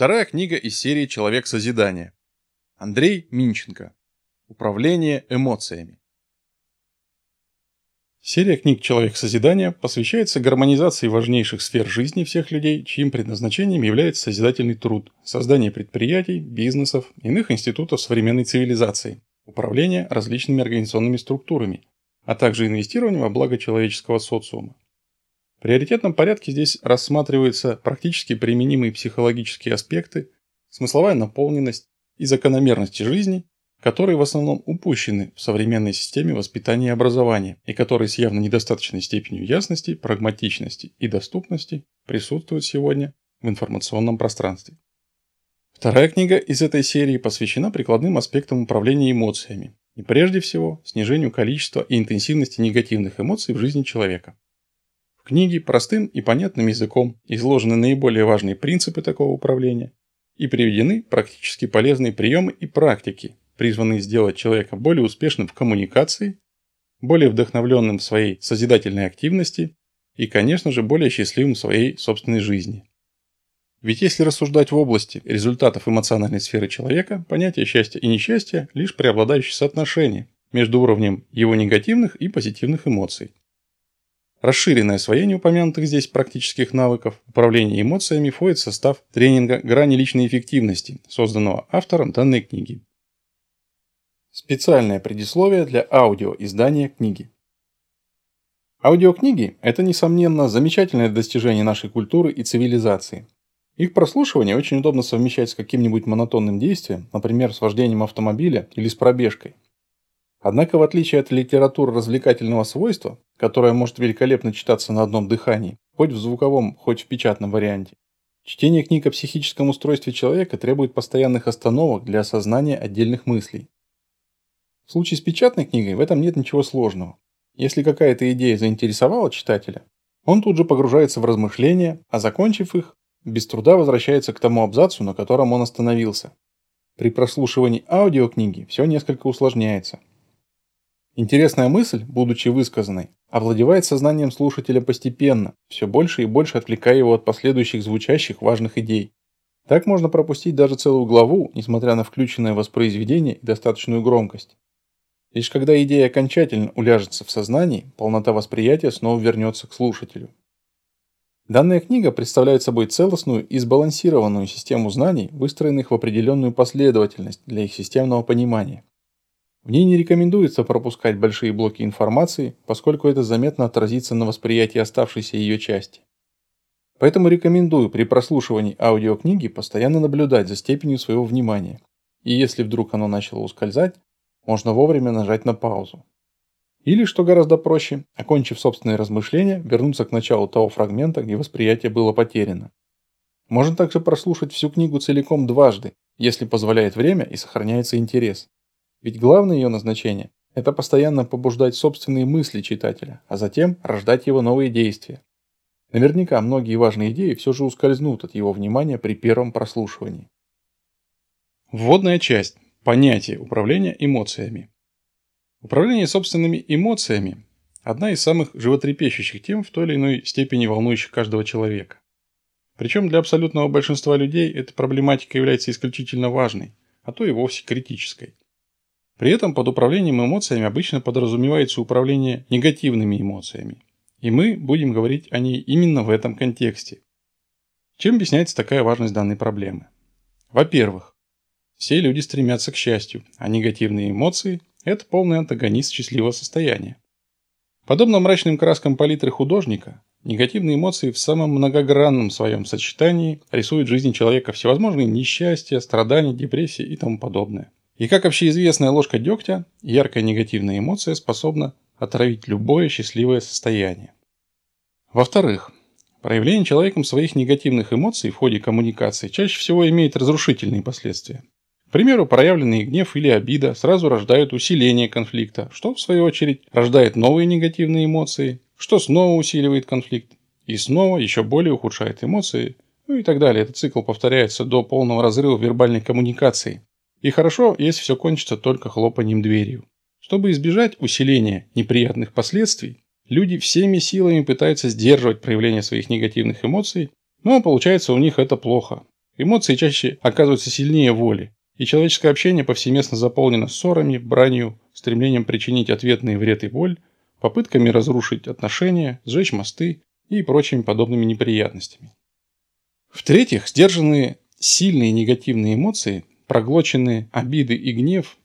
Вторая книга из серии «Человек созидания». Андрей Минченко. Управление эмоциями. Серия книг «Человек созидания» посвящается гармонизации важнейших сфер жизни всех людей, чьим предназначением является созидательный труд, создание предприятий, бизнесов, иных институтов современной цивилизации, управление различными организационными структурами, а также инвестирование во благо человеческого социума. Приоритетном порядке здесь рассматриваются практически применимые психологические аспекты, смысловая наполненность и закономерности жизни, которые в основном упущены в современной системе воспитания и образования и которые с явно недостаточной степенью ясности, прагматичности и доступности присутствуют сегодня в информационном пространстве. Вторая книга из этой серии посвящена прикладным аспектам управления эмоциями и прежде всего снижению количества и интенсивности негативных эмоций в жизни человека. Книге простым и понятным языком изложены наиболее важные принципы такого управления и приведены практически полезные приемы и практики, призванные сделать человека более успешным в коммуникации, более вдохновленным в своей созидательной активности и, конечно же, более счастливым в своей собственной жизни. Ведь если рассуждать в области результатов эмоциональной сферы человека, понятие счастья и несчастья – лишь преобладающее соотношение между уровнем его негативных и позитивных эмоций. Расширенное освоение упомянутых здесь практических навыков управления эмоциями входит в состав тренинга «Грани личной эффективности», созданного автором данной книги. Специальное предисловие для аудиоиздания книги. Аудиокниги – это, несомненно, замечательное достижение нашей культуры и цивилизации. Их прослушивание очень удобно совмещать с каким-нибудь монотонным действием, например, с вождением автомобиля или с пробежкой. Однако, в отличие от литературы развлекательного свойства, которая может великолепно читаться на одном дыхании, хоть в звуковом, хоть в печатном варианте, чтение книг о психическом устройстве человека требует постоянных остановок для осознания отдельных мыслей. В случае с печатной книгой в этом нет ничего сложного. Если какая-то идея заинтересовала читателя, он тут же погружается в размышления, а закончив их, без труда возвращается к тому абзацу, на котором он остановился. При прослушивании аудиокниги все несколько усложняется – Интересная мысль, будучи высказанной, овладевает сознанием слушателя постепенно, все больше и больше отвлекая его от последующих звучащих важных идей. Так можно пропустить даже целую главу, несмотря на включенное воспроизведение и достаточную громкость. Лишь когда идея окончательно уляжется в сознании, полнота восприятия снова вернется к слушателю. Данная книга представляет собой целостную и сбалансированную систему знаний, выстроенных в определенную последовательность для их системного понимания. В ней не рекомендуется пропускать большие блоки информации, поскольку это заметно отразится на восприятии оставшейся ее части. Поэтому рекомендую при прослушивании аудиокниги постоянно наблюдать за степенью своего внимания. И если вдруг оно начало ускользать, можно вовремя нажать на паузу. Или, что гораздо проще, окончив собственные размышления, вернуться к началу того фрагмента, где восприятие было потеряно. Можно также прослушать всю книгу целиком дважды, если позволяет время и сохраняется интерес. Ведь главное ее назначение – это постоянно побуждать собственные мысли читателя, а затем рождать его новые действия. Наверняка многие важные идеи все же ускользнут от его внимания при первом прослушивании. Вводная часть. Понятие управления эмоциями. Управление собственными эмоциями – одна из самых животрепещущих тем в той или иной степени волнующих каждого человека. Причем для абсолютного большинства людей эта проблематика является исключительно важной, а то и вовсе критической. При этом под управлением эмоциями обычно подразумевается управление негативными эмоциями. И мы будем говорить о ней именно в этом контексте. Чем объясняется такая важность данной проблемы? Во-первых, все люди стремятся к счастью, а негативные эмоции – это полный антагонист счастливого состояния. Подобно мрачным краскам палитры художника, негативные эмоции в самом многогранном своем сочетании рисуют в жизни человека всевозможные несчастья, страдания, депрессии и тому подобное. И как общеизвестная ложка дегтя, яркая негативная эмоция способна отравить любое счастливое состояние. Во-вторых, проявление человеком своих негативных эмоций в ходе коммуникации чаще всего имеет разрушительные последствия. К примеру, проявленный гнев или обида сразу рождают усиление конфликта, что в свою очередь рождает новые негативные эмоции, что снова усиливает конфликт и снова еще более ухудшает эмоции, ну и так далее. Этот цикл повторяется до полного разрыва вербальной коммуникации. И хорошо, если все кончится только хлопанием дверью. Чтобы избежать усиления неприятных последствий, люди всеми силами пытаются сдерживать проявление своих негативных эмоций, но получается у них это плохо. эмоции чаще оказываются сильнее воли, и человеческое общение повсеместно заполнено ссорами, бранью, стремлением причинить ответный вред и боль, попытками разрушить отношения, сжечь мосты и прочими подобными неприятностями. В-третьих, сдержанные сильные негативные эмоции, проглоченные обиды и гнев,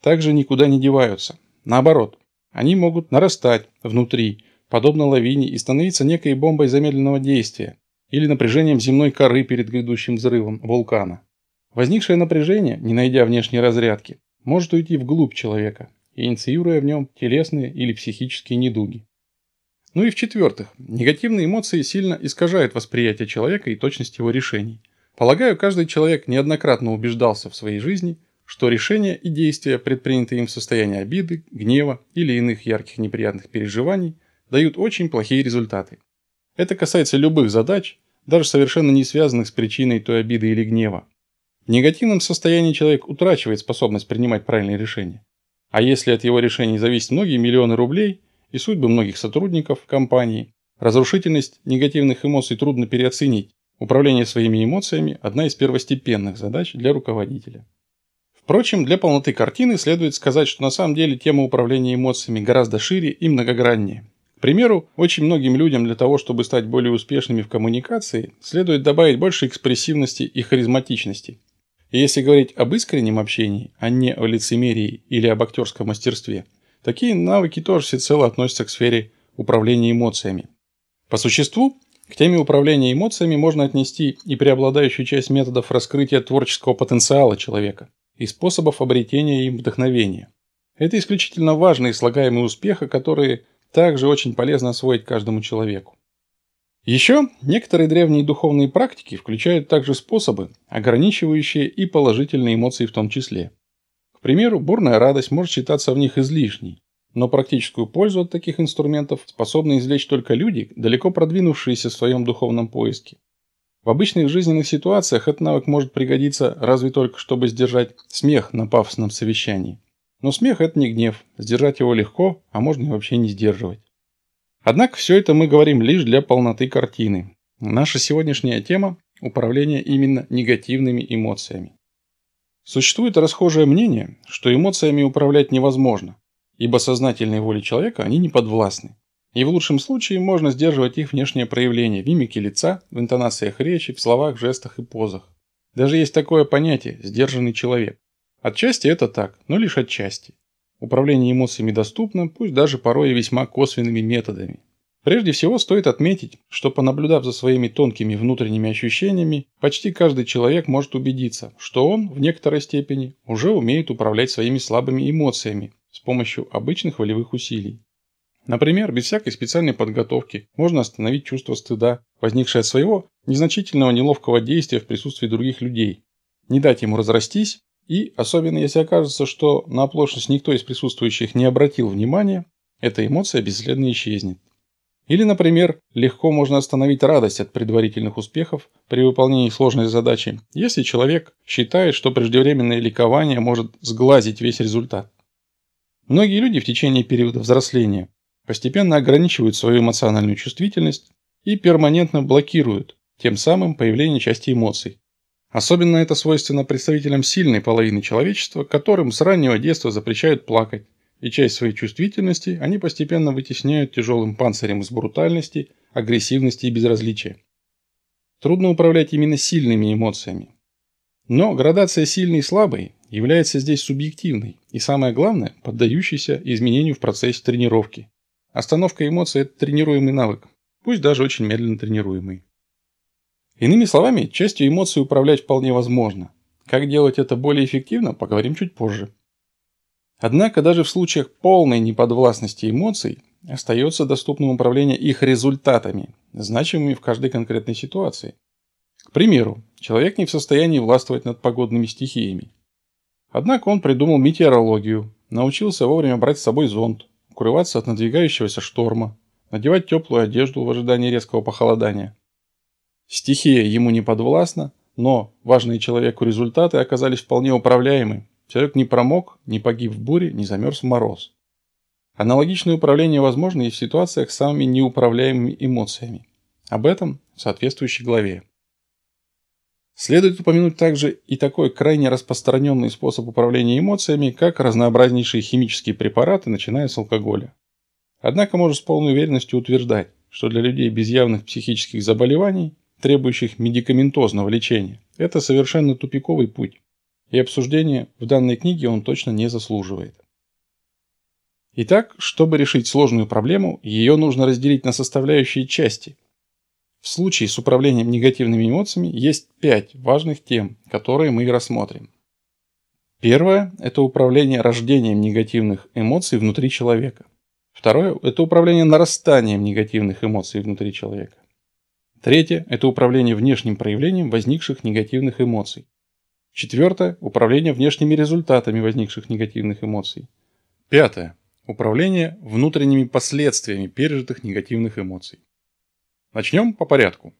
также никуда не деваются. Наоборот, они могут нарастать внутри, подобно лавине, и становиться некой бомбой замедленного действия или напряжением земной коры перед грядущим взрывом вулкана. Возникшее напряжение, не найдя внешней разрядки, может уйти вглубь человека, инициируя в нем телесные или психические недуги. Ну и в-четвертых, негативные эмоции сильно искажают восприятие человека и точность его решений. Полагаю, каждый человек неоднократно убеждался в своей жизни, что решения и действия, предпринятые им в состоянии обиды, гнева или иных ярких неприятных переживаний, дают очень плохие результаты. Это касается любых задач, даже совершенно не связанных с причиной той обиды или гнева. В негативном состоянии человек утрачивает способность принимать правильные решения. А если от его решений зависят многие миллионы рублей и судьбы многих сотрудников компании, разрушительность негативных эмоций трудно переоценить. Управление своими эмоциями – одна из первостепенных задач для руководителя. Впрочем, для полноты картины следует сказать, что на самом деле тема управления эмоциями гораздо шире и многограннее. К примеру, очень многим людям для того, чтобы стать более успешными в коммуникации, следует добавить больше экспрессивности и харизматичности – и если говорить об искреннем общении, а не о лицемерии или об актерском мастерстве, такие навыки тоже всецело относятся к сфере управления эмоциями. По существу, к теме управления эмоциями можно отнести и преобладающую часть методов раскрытия творческого потенциала человека и способов обретения им вдохновения. Это исключительно важные слагаемые успеха, которые также очень полезно освоить каждому человеку. Еще некоторые древние духовные практики включают также способы, ограничивающие и положительные эмоции в том числе. К примеру, бурная радость может считаться в них излишней, но практическую пользу от таких инструментов способны извлечь только люди, далеко продвинувшиеся в своем духовном поиске. В обычных жизненных ситуациях этот навык может пригодиться разве только, чтобы сдержать смех на пафосном совещании. Но смех – это не гнев, сдержать его легко, а можно и вообще не сдерживать. Однако все это мы говорим лишь для полноты картины. Наша сегодняшняя тема – управление именно негативными эмоциями. Существует расхожее мнение, что эмоциями управлять невозможно, ибо сознательной воле человека они не подвластны. И в лучшем случае можно сдерживать их внешнее проявление в мимике лица, в интонациях речи, в словах, жестах и позах. Даже есть такое понятие – сдержанный человек. Отчасти это так, но лишь отчасти. Управление эмоциями доступно, пусть даже порой и весьма косвенными методами. Прежде всего стоит отметить, что понаблюдав за своими тонкими внутренними ощущениями, почти каждый человек может убедиться, что он в некоторой степени уже умеет управлять своими слабыми эмоциями с помощью обычных волевых усилий. Например, без всякой специальной подготовки можно остановить чувство стыда, возникшее от своего незначительного неловкого действия в присутствии других людей, не дать ему разрастись и, особенно если окажется, что на оплошность никто из присутствующих не обратил внимания, эта эмоция бесследно исчезнет. Или, например, легко можно остановить радость от предварительных успехов при выполнении сложной задачи, если человек считает, что преждевременное ликование может сглазить весь результат. Многие люди в течение периода взросления постепенно ограничивают свою эмоциональную чувствительность и перманентно блокируют тем самым появление части эмоций, Особенно это свойственно представителям сильной половины человечества, которым с раннего детства запрещают плакать, и часть своей чувствительности они постепенно вытесняют тяжелым панцирем из брутальности, агрессивности и безразличия. Трудно управлять именно сильными эмоциями. Но градация сильной и слабой является здесь субъективной и, самое главное, поддающейся изменению в процессе тренировки. Остановка эмоций – это тренируемый навык, пусть даже очень медленно тренируемый. Иными словами, частью эмоций управлять вполне возможно. Как делать это более эффективно, поговорим чуть позже. Однако даже в случаях полной неподвластности эмоций остается доступным управление их результатами, значимыми в каждой конкретной ситуации. К примеру, человек не в состоянии властвовать над погодными стихиями. Однако он придумал метеорологию, научился вовремя брать с собой зонт, укрываться от надвигающегося шторма, надевать теплую одежду в ожидании резкого похолодания – Стихия ему не подвластна, но важные человеку результаты оказались вполне управляемы. Человек не промок, не погиб в буре, не замерз в мороз. Аналогичное управление возможно и в ситуациях с самыми неуправляемыми эмоциями. Об этом в соответствующей главе. Следует упомянуть также и такой крайне распространенный способ управления эмоциями, как разнообразнейшие химические препараты, начиная с алкоголя. Однако можно с полной уверенностью утверждать, что для людей без явных психических заболеваний, требующих медикаментозного лечения, это совершенно тупиковый путь, и обсуждение в данной книге он точно не заслуживает. Итак, чтобы решить сложную проблему, ее нужно разделить на составляющие части. В случае с управлением негативными эмоциями есть пять важных тем, которые мы рассмотрим. Первое – это управление рождением негативных эмоций внутри человека. Второе – это управление нарастанием негативных эмоций внутри человека. Третье – это управление внешним проявлением возникших негативных эмоций. Четвертое – управление внешними результатами возникших негативных эмоций. Пятое – управление внутренними последствиями пережитых негативных эмоций. Начнем по порядку.